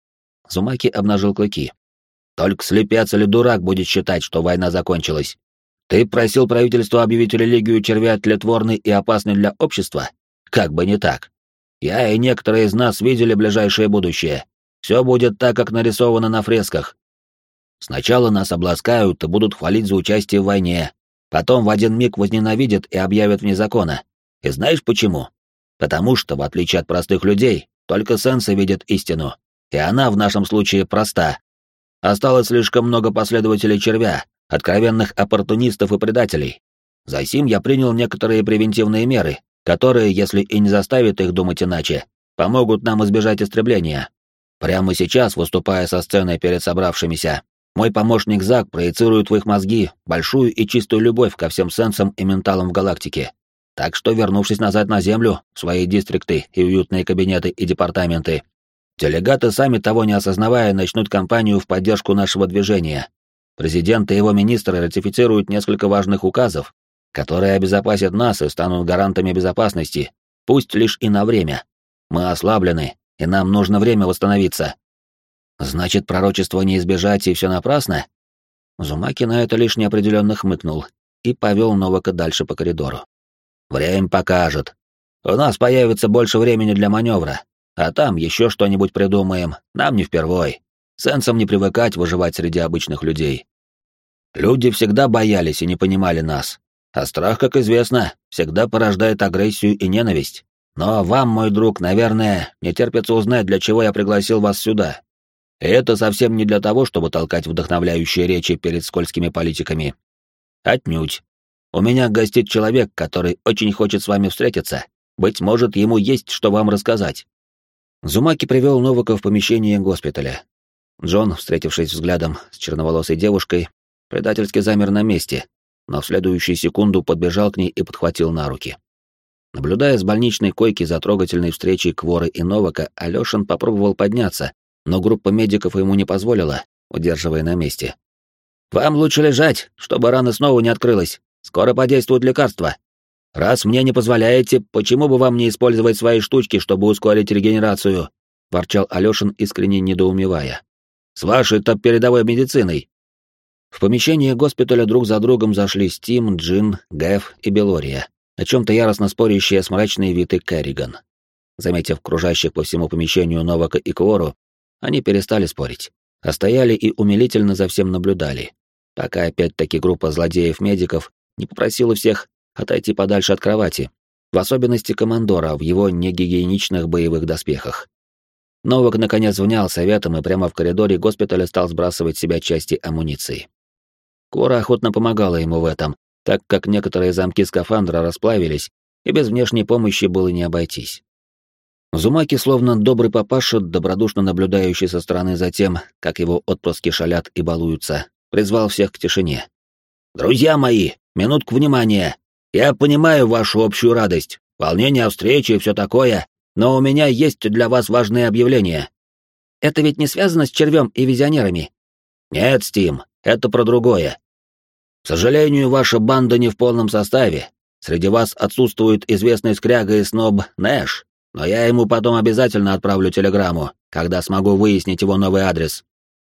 Зумаки обнажил клыки. Только слепец или дурак будет считать, что война закончилась. Ты просил правительство объявить религию червя тлетворной и опасной для общества? Как бы не так. Я и некоторые из нас видели ближайшее будущее. Все будет так, как нарисовано на фресках. Сначала нас обласкают и будут хвалить за участие в войне, потом в один миг возненавидят и объявят вне закона. И знаешь почему? Потому что, в отличие от простых людей, только сенсы видят истину, и она в нашем случае проста. Осталось слишком много последователей червя, откровенных оппортунистов и предателей. За сим я принял некоторые превентивные меры, которые, если и не заставят их думать иначе, помогут нам избежать истребления. Прямо сейчас, выступая со сцены перед собравшимися, мой помощник Зак проецирует в их мозги большую и чистую любовь ко всем сенсам и менталам в галактике. Так что, вернувшись назад на Землю, в свои дистрикты и уютные кабинеты и департаменты, делегаты, сами того не осознавая, начнут кампанию в поддержку нашего движения. Президент и его министры ратифицируют несколько важных указов, которые обезопасят нас и станут гарантами безопасности, пусть лишь и на время. Мы ослаблены, и нам нужно время восстановиться. Значит, пророчество не избежать и все напрасно? Зумаки на это лишь неопределенно хмыкнул и повел Новака дальше по коридору. Время покажет. У нас появится больше времени для маневра, а там еще что-нибудь придумаем, нам не впервой. Сенсом не привыкать выживать среди обычных людей. Люди всегда боялись и не понимали нас. А страх, как известно, всегда порождает агрессию и ненависть. Но вам, мой друг, наверное, не терпится узнать, для чего я пригласил вас сюда. И это совсем не для того, чтобы толкать вдохновляющие речи перед скользкими политиками. Отнюдь. У меня гостит человек, который очень хочет с вами встретиться. Быть может, ему есть что вам рассказать. Зумаки привел Новака в помещение госпиталя. Джон, встретившись взглядом с черноволосой девушкой, предательски замер на месте, но в следующую секунду подбежал к ней и подхватил на руки. Наблюдая с больничной койки за трогательной встречей Кворы и Новака, Алёшин попробовал подняться, но группа медиков ему не позволила, удерживая на месте. «Вам лучше лежать, чтобы рана снова не открылась. Скоро подействует лекарство. Раз мне не позволяете, почему бы вам не использовать свои штучки, чтобы ускорить регенерацию?» — ворчал Алёшин, искренне недоумевая. «С вашей-то передовой медициной». В помещение госпиталя друг за другом зашли Стим, Джин, Гэв и Белория о чем-то яростно спорящие с мрачной Витой Керриган. Заметив кружащих по всему помещению Новака и Квору, они перестали спорить, а стояли и умилительно за всем наблюдали, пока опять-таки группа злодеев-медиков не попросила всех отойти подальше от кровати, в особенности командора в его негигиеничных боевых доспехах. Новак наконец внял советом и прямо в коридоре госпиталя стал сбрасывать с себя части амуниции. Кора охотно помогала ему в этом, так как некоторые замки скафандра расплавились, и без внешней помощи было не обойтись. Зумаки, словно добрый папаша, добродушно наблюдающий со стороны за тем, как его отпрыски шалят и балуются, призвал всех к тишине. «Друзья мои, минутку внимания! Я понимаю вашу общую радость, волнение о встрече и все такое, но у меня есть для вас важное объявление». «Это ведь не связано с червем и визионерами?» «Нет, Стим, это про другое. К сожалению, ваша банда не в полном составе. Среди вас отсутствует известный скряга и сноб Нэш, но я ему потом обязательно отправлю телеграмму, когда смогу выяснить его новый адрес.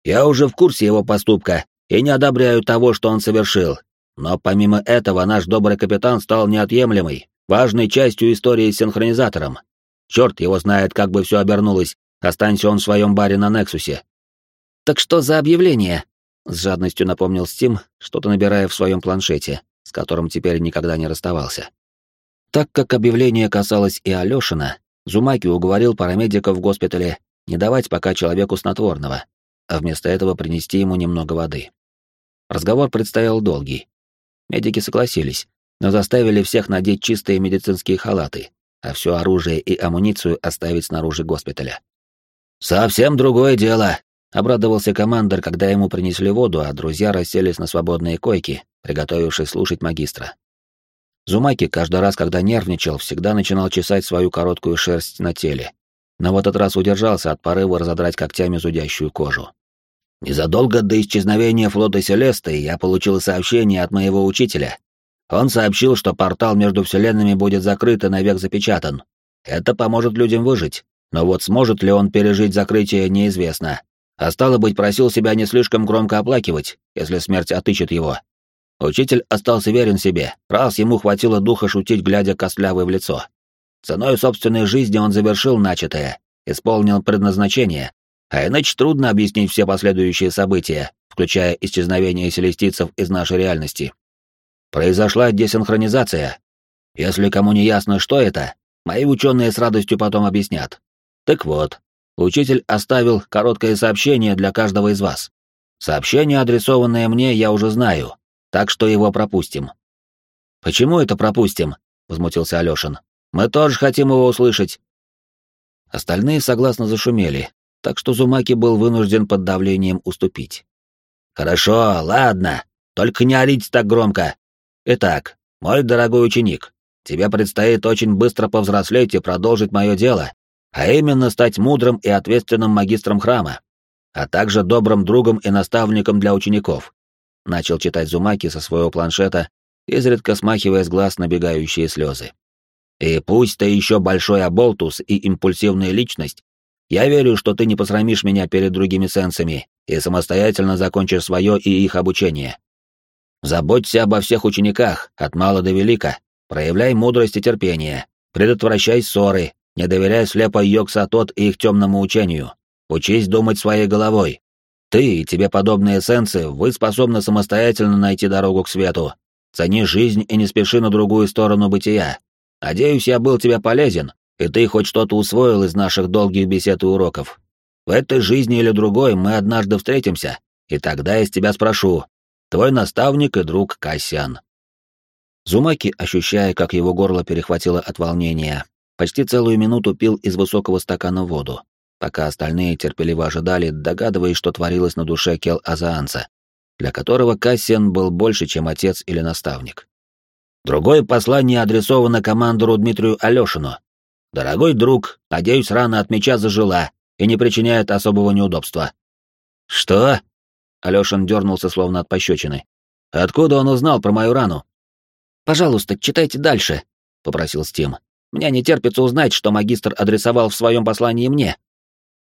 Я уже в курсе его поступка и не одобряю того, что он совершил. Но помимо этого наш добрый капитан стал неотъемлемой, важной частью истории с синхронизатором. Черт его знает, как бы все обернулось, останься он в своем баре на Нексусе. «Так что за объявление?» С жадностью напомнил Стим, что-то набирая в своем планшете, с которым теперь никогда не расставался. Так как объявление касалось и Алёшина, Зумаки уговорил парамедиков в госпитале не давать пока человеку снотворного, а вместо этого принести ему немного воды. Разговор предстоял долгий. Медики согласились, но заставили всех надеть чистые медицинские халаты, а все оружие и амуницию оставить снаружи госпиталя. «Совсем другое дело», Обрадовался командор, когда ему принесли воду, а друзья расселись на свободные койки, приготовившись слушать магистра. Зумаки каждый раз, когда нервничал, всегда начинал чесать свою короткую шерсть на теле, но в этот раз удержался от порыва разодрать когтями зудящую кожу. Незадолго до исчезновения флота Селесты я получил сообщение от моего учителя. Он сообщил, что портал между вселенными будет закрыт и навек запечатан. Это поможет людям выжить, но вот сможет ли он пережить закрытие, неизвестно а стало быть, просил себя не слишком громко оплакивать, если смерть отыщет его. Учитель остался верен себе, раз ему хватило духа шутить, глядя костлявой в лицо. Ценой собственной жизни он завершил начатое, исполнил предназначение, а иначе трудно объяснить все последующие события, включая исчезновение селестийцев из нашей реальности. Произошла десинхронизация. Если кому не ясно, что это, мои ученые с радостью потом объяснят. Так вот, Учитель оставил короткое сообщение для каждого из вас. Сообщение, адресованное мне, я уже знаю, так что его пропустим. Почему это пропустим? возмутился Алёшин. Мы тоже хотим его услышать. Остальные согласно зашумели, так что Зумаки был вынужден под давлением уступить. Хорошо, ладно, только не орите так громко. Итак, мой дорогой ученик, тебе предстоит очень быстро повзрослеть и продолжить мое дело, а именно стать мудрым и ответственным магистром храма, а также добрым другом и наставником для учеников. Начал читать Зумаки со своего планшета, изредка смахивая с глаз набегающие слезы. И пусть ты еще большой оболтус и импульсивная личность, я верю, что ты не посрамишь меня перед другими сенсами и самостоятельно закончишь свое и их обучение. Заботься обо всех учениках, от мала до велика, проявляй мудрость и терпение, предотвращай ссоры, не доверяй слепо Йоксатот и их темному учению. Учись думать своей головой. Ты и тебе подобные эссенции, вы способны самостоятельно найти дорогу к свету. Цени жизнь и не спеши на другую сторону бытия. Надеюсь, я был тебе полезен, и ты хоть что-то усвоил из наших долгих бесед и уроков. В этой жизни или другой мы однажды встретимся, и тогда я с тебя спрошу. Твой наставник и друг Кассиан. Зумаки, ощущая, как его горло перехватило от волнения, Почти целую минуту пил из высокого стакана воду, пока остальные терпеливо ожидали, догадываясь, что творилось на душе Кел Азаанца. для которого Кассиан был больше, чем отец или наставник. Другое послание адресовано командору Дмитрию Алешину. «Дорогой друг, надеюсь, рана от меча зажила и не причиняет особого неудобства». «Что?» — Алешин дернулся, словно от пощечины. «Откуда он узнал про мою рану?» «Пожалуйста, читайте дальше», — попросил Стим. «Мне не терпится узнать, что магистр адресовал в своем послании мне».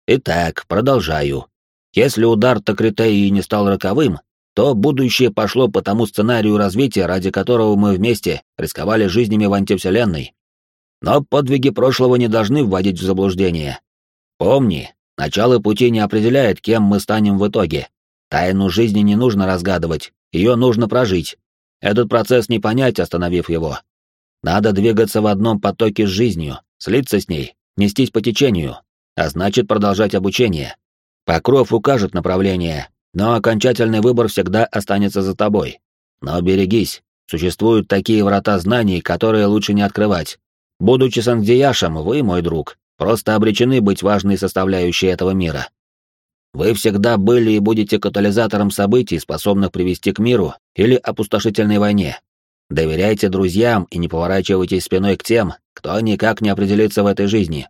«Итак, продолжаю. Если удар Токритеи не стал роковым, то будущее пошло по тому сценарию развития, ради которого мы вместе рисковали жизнями в антивселенной. Но подвиги прошлого не должны вводить в заблуждение. Помни, начало пути не определяет, кем мы станем в итоге. Тайну жизни не нужно разгадывать, ее нужно прожить. Этот процесс не понять, остановив его. Надо двигаться в одном потоке с жизнью, слиться с ней, нестись по течению, а значит продолжать обучение. Покров укажет направление, но окончательный выбор всегда останется за тобой. Но берегись, существуют такие врата знаний, которые лучше не открывать. Будучи сандияшем, вы, мой друг, просто обречены быть важной составляющей этого мира. Вы всегда были и будете катализатором событий, способных привести к миру или опустошительной войне. Доверяйте друзьям и не поворачивайтесь спиной к тем, кто никак не определится в этой жизни.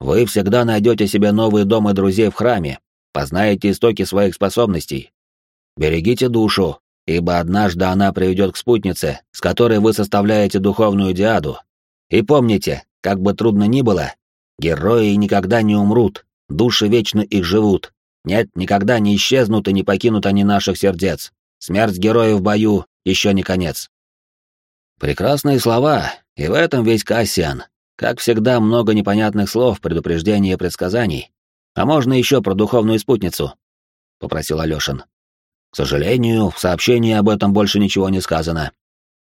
Вы всегда найдете себе новый дом и друзей в храме, познаете истоки своих способностей. Берегите душу, ибо однажды она приведет к спутнице, с которой вы составляете духовную диаду. И помните, как бы трудно ни было, герои никогда не умрут, души вечно их живут. Нет, никогда не исчезнут и не покинут они наших сердец. Смерть героя в бою еще не конец. Прекрасные слова, и в этом весь Кассиан. Как всегда, много непонятных слов, предупреждений и предсказаний. А можно еще про духовную спутницу?» — попросил Алешин. «К сожалению, в сообщении об этом больше ничего не сказано».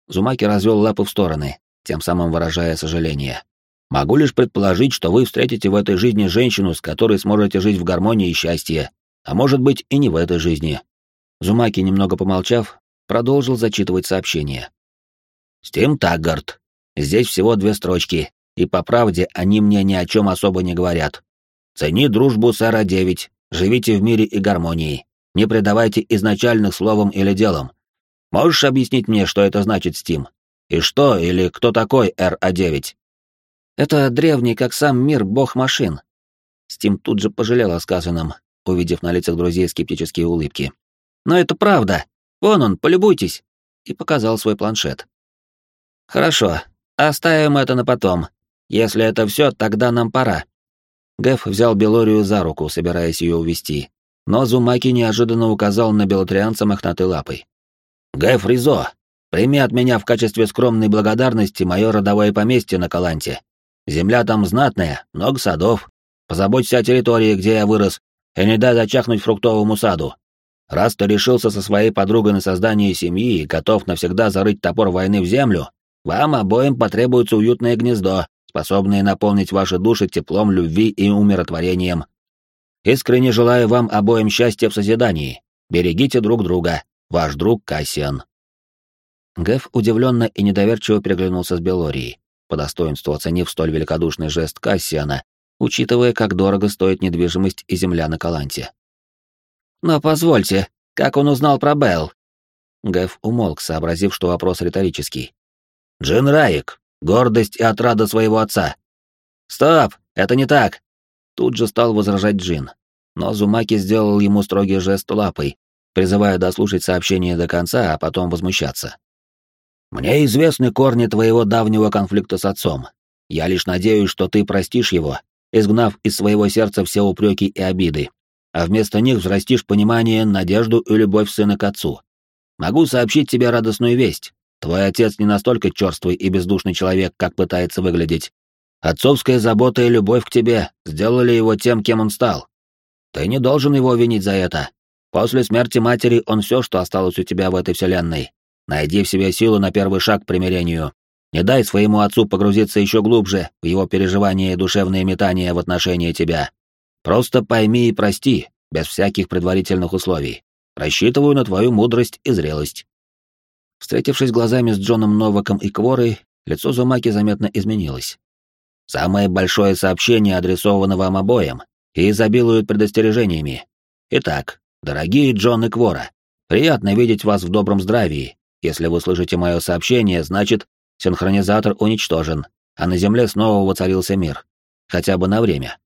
Зумаки развел лапы в стороны, тем самым выражая сожаление. «Могу лишь предположить, что вы встретите в этой жизни женщину, с которой сможете жить в гармонии и счастье, а может быть и не в этой жизни». Зумаки, немного помолчав, продолжил зачитывать сообщение. «Стим Таггард. Здесь всего две строчки, и по правде они мне ни о чем особо не говорят. Цени дружбу Сара 9, живите в мире и гармонии, не предавайте изначальных словом или делом. Можешь объяснить мне, что это значит, Стим? И что или кто такой РА-9? Это древний, как сам мир, бог машин. Стим тут же пожалел о сказанном, увидев на лицах друзей скептические улыбки. Но это правда. Вон он, полюбуйтесь. И показал свой планшет. Хорошо, оставим это на потом. Если это все, тогда нам пора. Гэф взял Белорию за руку, собираясь ее увести, но Зумаки неожиданно указал на белотрианца мохнатой лапой. «Гэф Ризо, прими от меня в качестве скромной благодарности мое родовое поместье на Каланте. Земля там знатная, много садов. Позаботься о территории, где я вырос, и не дай зачахнуть фруктовому саду. Раз ты решился со своей подругой на создание семьи и готов навсегда зарыть топор войны в землю, вам обоим потребуется уютное гнездо, способные наполнить ваши души теплом любви и умиротворением. Искренне желаю вам обоим счастья в созидании. Берегите друг друга. Ваш друг Кассиан. Гэф удивленно и недоверчиво переглянулся с Белорией, по достоинству оценив столь великодушный жест Кассиана, учитывая, как дорого стоит недвижимость и земля на Каланте. «Но позвольте, как он узнал про Белл?» Гэф умолк, сообразив, что вопрос риторический. «Джин Раик, Гордость и отрада своего отца. Стоп, это не так. Тут же стал возражать Джин. Но Зумаки сделал ему строгий жест лапой, призывая дослушать сообщение до конца, а потом возмущаться. «Мне известны корни твоего давнего конфликта с отцом. Я лишь надеюсь, что ты простишь его, изгнав из своего сердца все упреки и обиды, а вместо них взрастишь понимание, надежду и любовь сына к отцу. Могу сообщить тебе радостную весть. Твой отец не настолько черствый и бездушный человек, как пытается выглядеть. Отцовская забота и любовь к тебе сделали его тем, кем он стал. Ты не должен его винить за это. После смерти матери он все, что осталось у тебя в этой вселенной. Найди в себе силу на первый шаг к примирению. Не дай своему отцу погрузиться еще глубже в его переживания и душевные метания в отношении тебя. Просто пойми и прости, без всяких предварительных условий. Рассчитываю на твою мудрость и зрелость. Встретившись глазами с Джоном Новаком и Кворой, лицо Зумаки заметно изменилось. «Самое большое сообщение адресовано вам обоим и изобилует предостережениями. Итак, дорогие Джон и Квора, Приятно видеть вас в добром здравии. Если вы слышите мое сообщение, значит, синхронизатор уничтожен, а на Земле снова воцарился мир. Хотя бы на время.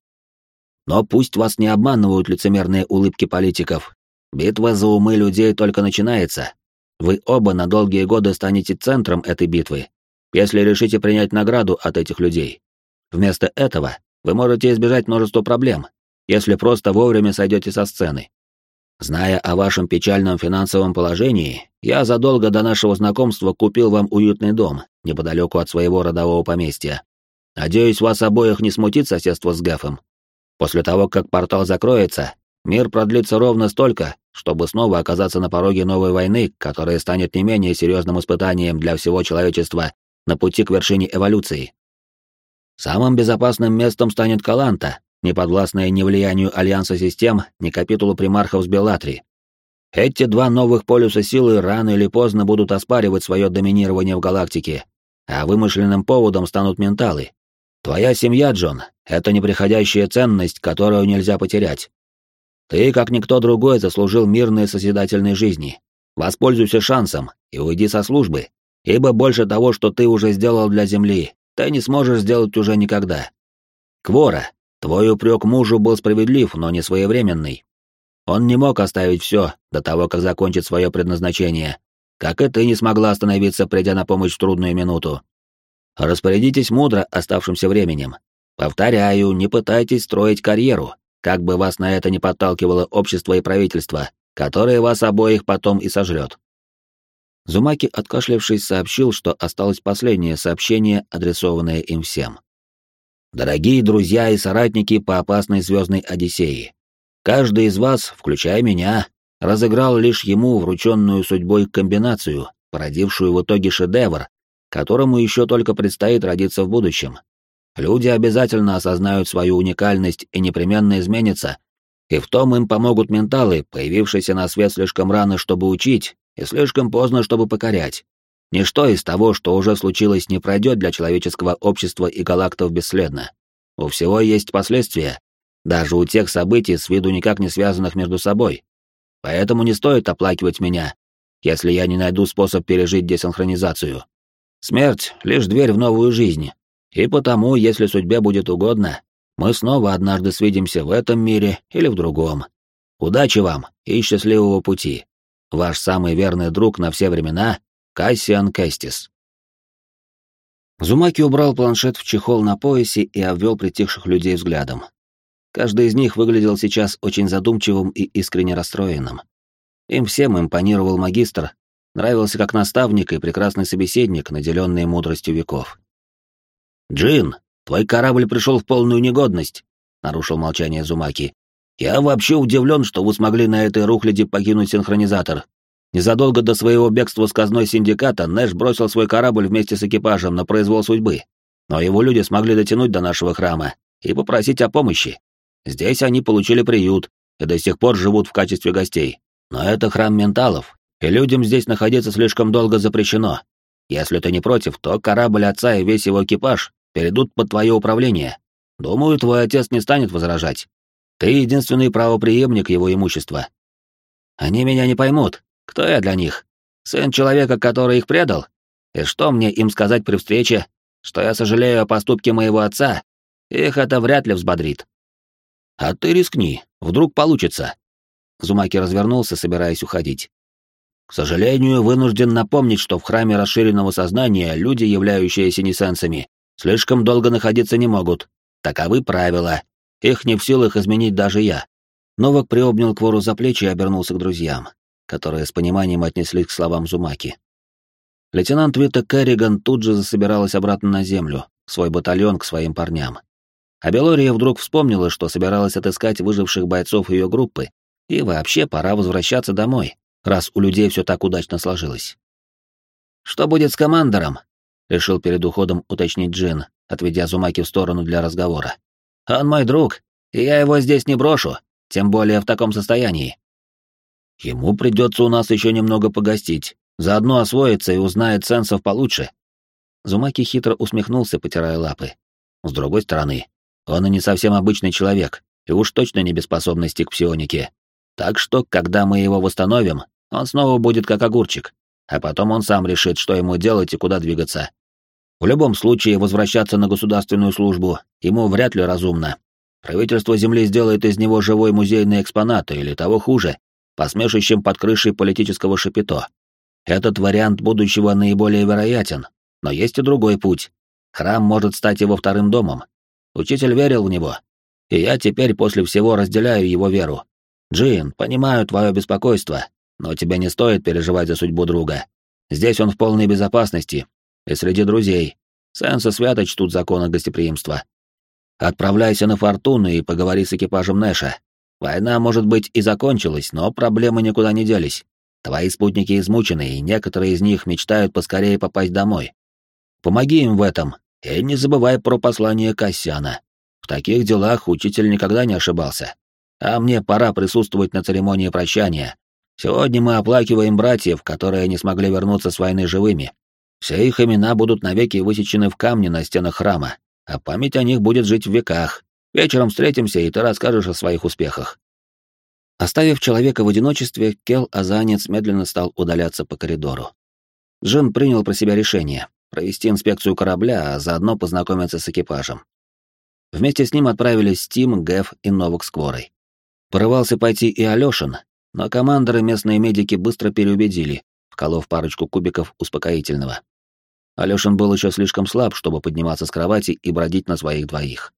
Но пусть вас не обманывают лицемерные улыбки политиков. Битва за умы людей только начинается. Вы оба на долгие годы станете центром этой битвы, если решите принять награду от этих людей. Вместо этого вы можете избежать множества проблем, если просто вовремя сойдете со сцены. Зная о вашем печальном финансовом положении, я задолго до нашего знакомства купил вам уютный дом неподалеку от своего родового поместья. Надеюсь, вас обоих не смутит соседство с Гефом. После того, как портал закроется, мир продлится ровно столько, чтобы снова оказаться на пороге новой войны, которая станет не менее серьезным испытанием для всего человечества на пути к вершине эволюции. Самым безопасным местом станет Каланта, не подвластная ни влиянию Альянса систем, ни капитулу примархов с Белатри. Эти два новых полюса силы рано или поздно будут оспаривать свое доминирование в галактике, а вымышленным поводом станут менталы. Твоя семья, Джон, — это неприходящая ценность, которую нельзя потерять. Ты, как никто другой, заслужил мирной созидательной жизни. Воспользуйся шансом и уйди со службы, ибо больше того, что ты уже сделал для Земли, ты не сможешь сделать уже никогда. Квора, твой упрек мужу был справедлив, но не своевременный. Он не мог оставить все до того, как закончит свое предназначение, как и ты не смогла остановиться, придя на помощь в трудную минуту. Распорядитесь мудро оставшимся временем. Повторяю, не пытайтесь строить карьеру, как бы вас на это не подталкивало общество и правительство, которое вас обоих потом и сожрет. Зумаки, откашлявшись, сообщил, что осталось последнее сообщение, адресованное им всем. «Дорогие друзья и соратники по опасной звездной Одиссее, каждый из вас, включая меня, разыграл лишь ему врученную судьбой комбинацию, породившую в итоге шедевр, которому еще только предстоит родиться в будущем. Люди обязательно осознают свою уникальность и непременно изменятся, и в том им помогут менталы, появившиеся на свет слишком рано, чтобы учить, и слишком поздно, чтобы покорять. Ничто из того, что уже случилось, не пройдет для человеческого общества и галактов бесследно. У всего есть последствия, даже у тех событий, с виду никак не связанных между собой. Поэтому не стоит оплакивать меня, если я не найду способ пережить десинхронизацию. Смерть — лишь дверь в новую жизнь, и потому, если судьбе будет угодно, мы снова однажды свидимся в этом мире или в другом. Удачи вам и счастливого пути. Ваш самый верный друг на все времена — Кассиан Кестис. Зумаки убрал планшет в чехол на поясе и обвел притихших людей взглядом. Каждый из них выглядел сейчас очень задумчивым и искренне расстроенным. Им всем импонировал магистр, нравился как наставник и прекрасный собеседник, наделенный мудростью веков. «Джин, твой корабль пришел в полную негодность», — нарушил молчание Зумаки. Я вообще удивлен, что вы смогли на этой рухляде покинуть синхронизатор. Незадолго до своего бегства с казной синдиката Нэш бросил свой корабль вместе с экипажем на произвол судьбы. Но его люди смогли дотянуть до нашего храма и попросить о помощи. Здесь они получили приют и до сих пор живут в качестве гостей. Но это храм менталов, и людям здесь находиться слишком долго запрещено. Если ты не против, то корабль отца и весь его экипаж перейдут под твое управление. Думаю, твой отец не станет возражать. Ты единственный правопреемник его имущества. Они меня не поймут. Кто я для них? Сын человека, который их предал? И что мне им сказать при встрече? Что я сожалею о поступке моего отца? Их это вряд ли взбодрит. А ты рискни, вдруг получится. Зумаки развернулся, собираясь уходить. К сожалению, вынужден напомнить, что в храме расширенного сознания люди, являющиеся несенсами, слишком долго находиться не могут. Таковы правила, их не в силах изменить даже я. Новак приобнял Квору за плечи и обернулся к друзьям, которые с пониманием отнеслись к словам Зумаки. Лейтенант Вита Керриган тут же засобиралась обратно на землю, свой батальон к своим парням. А Белория вдруг вспомнила, что собиралась отыскать выживших бойцов ее группы, и вообще пора возвращаться домой, раз у людей все так удачно сложилось. «Что будет с командором?» — решил перед уходом уточнить Джин, отведя Зумаки в сторону для разговора. Он мой друг, и я его здесь не брошу, тем более в таком состоянии. Ему придется у нас еще немного погостить, заодно освоиться и узнает сенсов получше. Зумаки хитро усмехнулся, потирая лапы. С другой стороны, он и не совсем обычный человек, и уж точно не без способностей к псионике. Так что, когда мы его восстановим, он снова будет как огурчик, а потом он сам решит, что ему делать и куда двигаться. В любом случае, возвращаться на государственную службу ему вряд ли разумно. Правительство Земли сделает из него живой музейный экспонат, или того хуже, посмешищем под крышей политического шапито. Этот вариант будущего наиболее вероятен, но есть и другой путь. Храм может стать его вторым домом. Учитель верил в него, и я теперь после всего разделяю его веру. Джин, понимаю твое беспокойство, но тебе не стоит переживать за судьбу друга. Здесь он в полной безопасности, и среди друзей. Сенс и свято чтут законы гостеприимства. Отправляйся на Фортуну и поговори с экипажем Нэша. Война, может быть, и закончилась, но проблемы никуда не делись. Твои спутники измучены, и некоторые из них мечтают поскорее попасть домой. Помоги им в этом, и не забывай про послание Кассиана. В таких делах учитель никогда не ошибался. А мне пора присутствовать на церемонии прощания. Сегодня мы оплакиваем братьев, которые не смогли вернуться с войны живыми. Все их имена будут навеки высечены в камне на стенах храма, а память о них будет жить в веках. Вечером встретимся, и ты расскажешь о своих успехах. Оставив человека в одиночестве, Кел Азанец медленно стал удаляться по коридору. Джин принял про себя решение провести инспекцию корабля, а заодно познакомиться с экипажем. Вместе с ним отправились Тим, Гэв и Новак с Кворой. Порывался пойти и Алёшин, но командоры местные медики быстро переубедили, вколов парочку кубиков успокоительного. Алёшин был еще слишком слаб, чтобы подниматься с кровати и бродить на своих двоих.